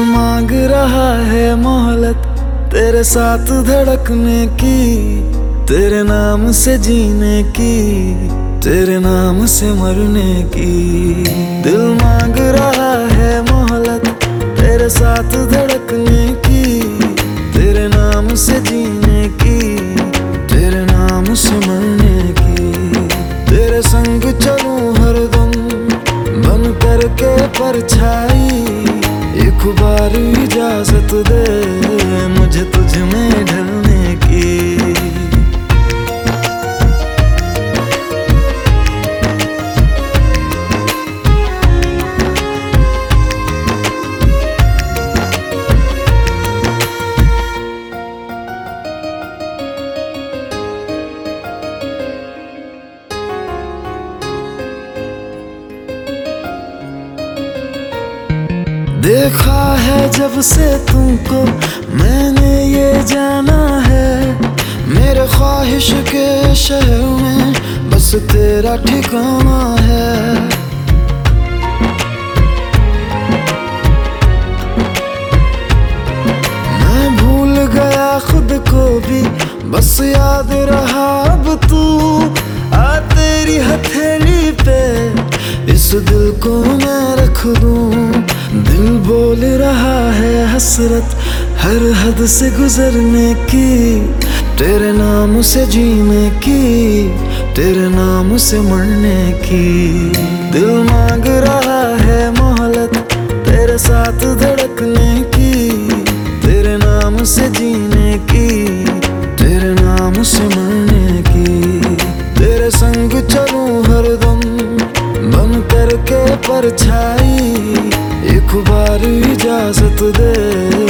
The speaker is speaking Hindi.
मांग रहा है मोहलत तेरे साथ धड़कने की, तेरे नाम से जीने की, तेरे नाम से मरने की। दिल मांग रहा है मोहलत तेरे साथ धड़कने की, तेरे नाम से जीने की, तेरे नाम से मरने की। तेरे संग चलूँ हर दम, बन करके परछाई बार इजाज़त दे मुझे तुझ में ढलने की। देखा है जब से तुमको मैंने ये जाना है। मेरे ख्वाहिश के शहर में बस तेरा ठिकाना है। मैं भूल गया खुद को भी, बस याद रहा हसरत हर हद से गुजरने की। तेरे नाम से जीने की, तेरे नाम से मरने की। दिल मांग रहा है मोहलत तेरे साथ धड़कने की। तेरे नाम से जीने की, तेरे नाम से मरने की। तेरे संग चलूँ हर दम बन करके परछाई। अखबार इजाज़त दे।